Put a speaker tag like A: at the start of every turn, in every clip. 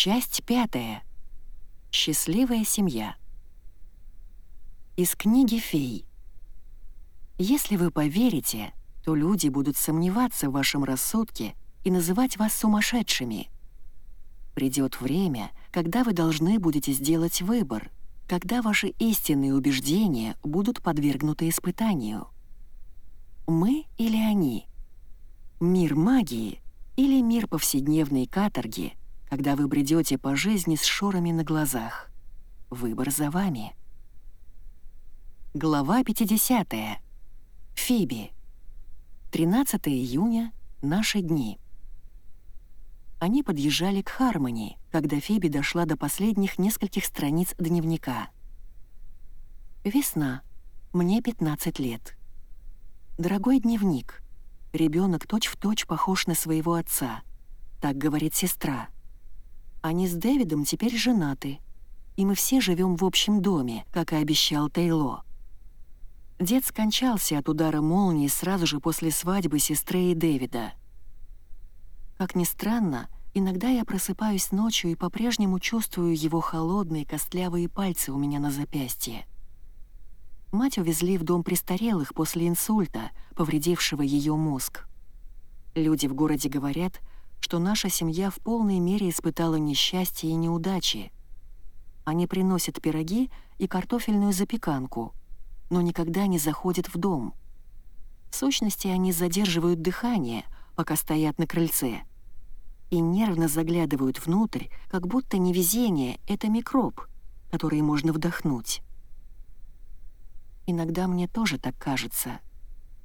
A: Часть пятая. Счастливая семья. Из книги «Фей». Если вы поверите, то люди будут сомневаться в вашем рассудке и называть вас сумасшедшими. Придет время, когда вы должны будете сделать выбор, когда ваши истинные убеждения будут подвергнуты испытанию. Мы или они? Мир магии или мир повседневной каторги, когда вы бредете по жизни с шорами на глазах? Выбор за вами. Глава 50. Фиби. 13 июня. Наши дни. Они подъезжали к Хармони, когда Фиби дошла до последних нескольких страниц дневника. Весна. Мне 15 лет. Дорогой дневник. Ребенок точь-в-точь похож на своего отца. Так говорит сестра. Они с Дэвидом теперь женаты, и мы все живем в общем доме, как и обещал Тейло. Дед скончался от удара молнии сразу же после свадьбы сестры и Дэвида. Как ни странно, иногда я просыпаюсь ночью и по-прежнему чувствую его холодные костлявые пальцы у меня на запястье. Мать увезли в дом престарелых после инсульта, повредившего ее мозг. Люди в городе говорят, что наша семья в полной мере испытала несчастье и неудачи. Они приносят пироги и картофельную запеканку — но никогда не заходят в дом. В сущности, они задерживают дыхание, пока стоят на крыльце, и нервно заглядывают внутрь, как будто невезение — это микроб, который можно вдохнуть. Иногда мне тоже так кажется.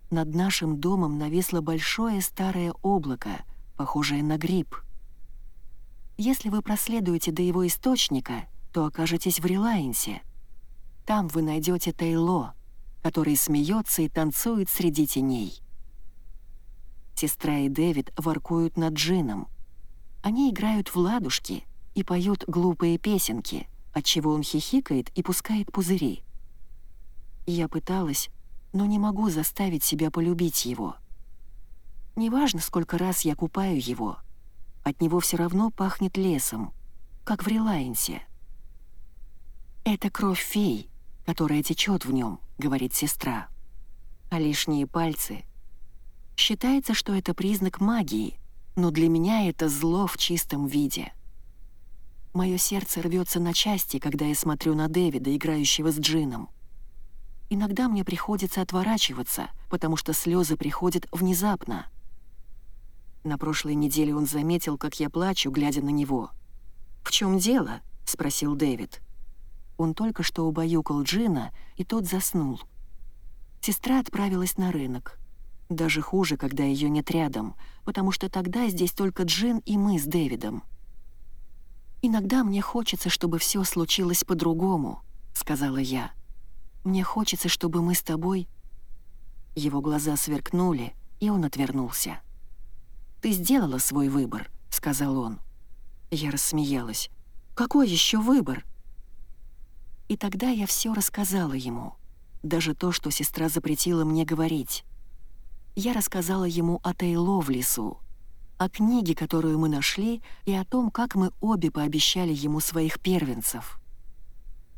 A: Над нашим домом нависло большое старое облако, похожее на гриб. Если вы проследуете до его источника, то окажетесь в Релайнсе — там вы найдете Тейло, который смеется и танцует среди теней. Сестра и Дэвид воркуют над Джином. Они играют в ладушки и поют глупые песенки, отчего он хихикает и пускает пузыри. Я пыталась, но не могу заставить себя полюбить его. Неважно, сколько раз я купаю его, от него все равно пахнет лесом, как в Релайнсе. Это кровь фей, которая течет в нем, говорит сестра. А лишние пальцы. Считается, что это признак магии, но для меня это зло в чистом виде. Мое сердце рвется на части, когда я смотрю на Дэвида, играющего с Джином. Иногда мне приходится отворачиваться, потому что слезы приходят внезапно. На прошлой неделе он заметил, как я плачу, глядя на него. «В чем дело?» — спросил Дэвид. Он только что убаюкал Джина, и тот заснул. Сестра отправилась на рынок. Даже хуже, когда ее нет рядом, потому что тогда здесь только Джин и мы с Дэвидом. «Иногда мне хочется, чтобы все случилось по-другому», — сказала я. «Мне хочется, чтобы мы с тобой...» Его глаза сверкнули, и он отвернулся. «Ты сделала свой выбор», — сказал он. Я рассмеялась. «Какой еще выбор?» И тогда я все рассказала ему. Даже то, что сестра запретила мне говорить. Я рассказала ему о Тейло в лесу, о книге, которую мы нашли, и о том, как мы обе пообещали ему своих первенцев.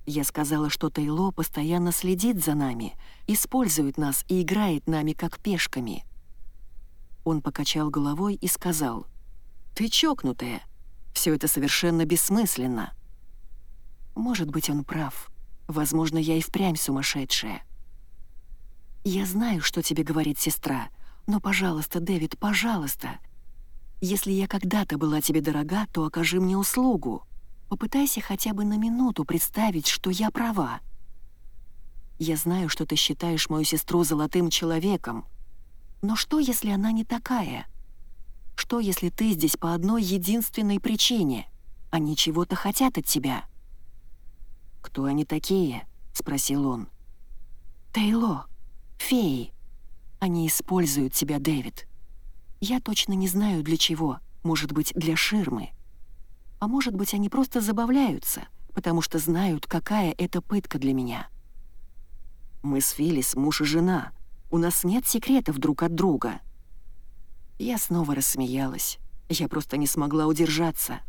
A: Я сказала, что Тейло постоянно следит за нами, использует нас и играет нами как пешками. Он покачал головой и сказал, «Ты чокнутая. Все это совершенно бессмысленно». Может быть, он прав. Возможно, я и впрямь сумасшедшая. «Я знаю, что тебе говорит сестра, но, пожалуйста, Дэвид, пожалуйста. Если я когда-то была тебе дорога, то окажи мне услугу. Попытайся хотя бы на минуту представить, что я права. Я знаю, что ты считаешь мою сестру золотым человеком. Но что, если она не такая? Что, если ты здесь по одной единственной причине? Они чего-то хотят от тебя?» «Кто они такие?» — спросил он. «Тейло. Феи. Они используют тебя, Дэвид. Я точно не знаю, для чего. Может быть, для ширмы. А может быть, они просто забавляются, потому что знают, какая это пытка для меня. Мы с Филис муж и жена. У нас нет секретов друг от друга». Я снова рассмеялась. Я просто не смогла удержаться.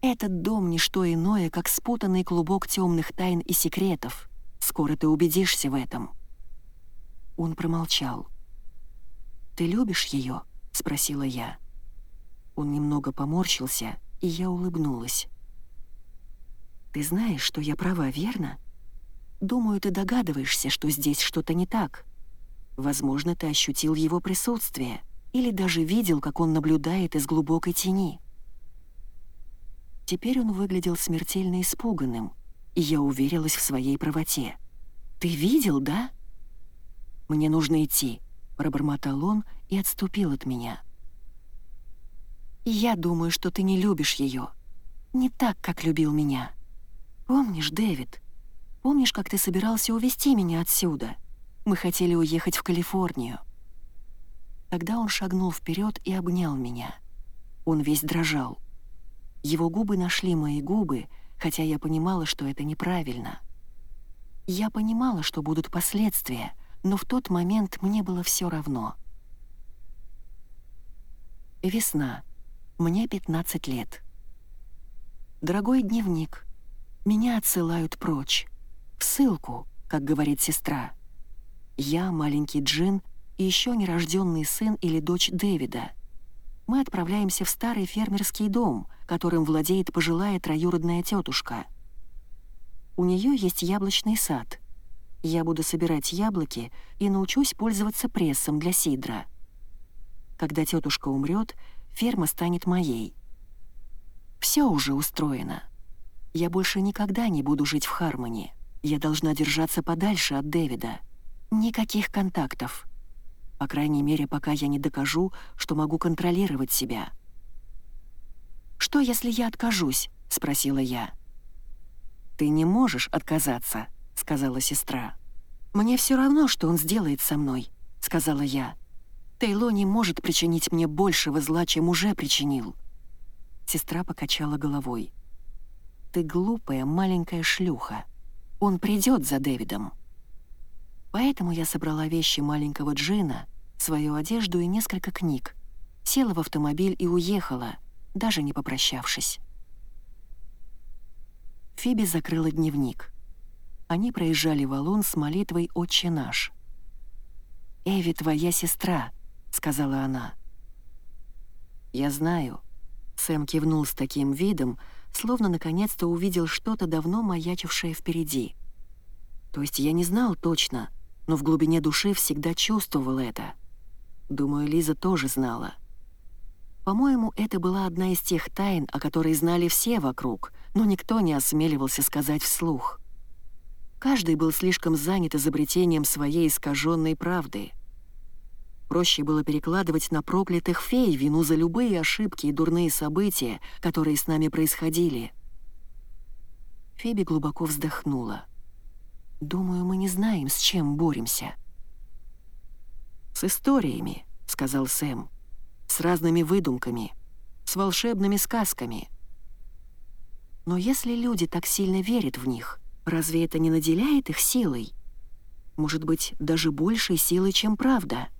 A: Этот дом — не что иное, как спутанный клубок темных тайн и секретов. Скоро ты убедишься в этом». Он промолчал. «Ты любишь ее?» — спросила я. Он немного поморщился, и я улыбнулась. «Ты знаешь, что я права, верно? Думаю, ты догадываешься, что здесь что-то не так. Возможно, ты ощутил его присутствие или даже видел, как он наблюдает из глубокой тени». Теперь он выглядел смертельно испуганным, и я уверилась в своей правоте. «Ты видел, да?» «Мне нужно идти», — пробормотал он и отступил от меня. «Я думаю, что ты не любишь ее. Не так, как любил меня. Помнишь, Дэвид? Помнишь, как ты собирался увезти меня отсюда? Мы хотели уехать в Калифорнию». Тогда он шагнул вперед и обнял меня. Он весь дрожал. Его губы нашли мои губы, хотя я понимала, что это неправильно. Я понимала, что будут последствия, но в тот момент мне было все равно. Весна. Мне 15 лет. Дорогой дневник. Меня отсылают прочь. В ссылку, как говорит сестра. Я, маленький Джин и еще нерожденный сын или дочь Дэвида — мы отправляемся в старый фермерский дом, которым владеет пожилая троюродная тетушка. У нее есть яблочный сад. Я буду собирать яблоки и научусь пользоваться прессом для сидра. Когда тетушка умрет, ферма станет моей. Все уже устроено. Я больше никогда не буду жить в Хармони. Я должна держаться подальше от Дэвида. Никаких контактов. По крайней мере, пока я не докажу, что могу контролировать себя. «Что, если я откажусь?» — спросила я. «Ты не можешь отказаться», — сказала сестра. «Мне все равно, что он сделает со мной», — сказала я. «Тейло не может причинить мне большего зла, чем уже причинил». Сестра покачала головой. «Ты глупая маленькая шлюха. Он придет за Дэвидом». Поэтому я собрала вещи маленького Джина, свою одежду и несколько книг, села в автомобиль и уехала, даже не попрощавшись. Фиби закрыла дневник. Они проезжали валун с молитвой «Отче наш». «Эви твоя сестра», — сказала она. «Я знаю», — Сэм кивнул с таким видом, словно наконец-то увидел что-то давно маячившее впереди. То есть я не знал точно, но в глубине души всегда чувствовал это. Думаю, Лиза тоже знала. По-моему, это была одна из тех тайн, о которой знали все вокруг, но никто не осмеливался сказать вслух. Каждый был слишком занят изобретением своей искаженной правды. Проще было перекладывать на проклятых фей вину за любые ошибки и дурные события, которые с нами происходили. Феби глубоко вздохнула. «Думаю, мы не знаем, с чем боремся». «С историями», — сказал Сэм. «С разными выдумками, с волшебными сказками». Но если люди так сильно верят в них, разве это не наделяет их силой? Может быть, даже большей силой, чем правда —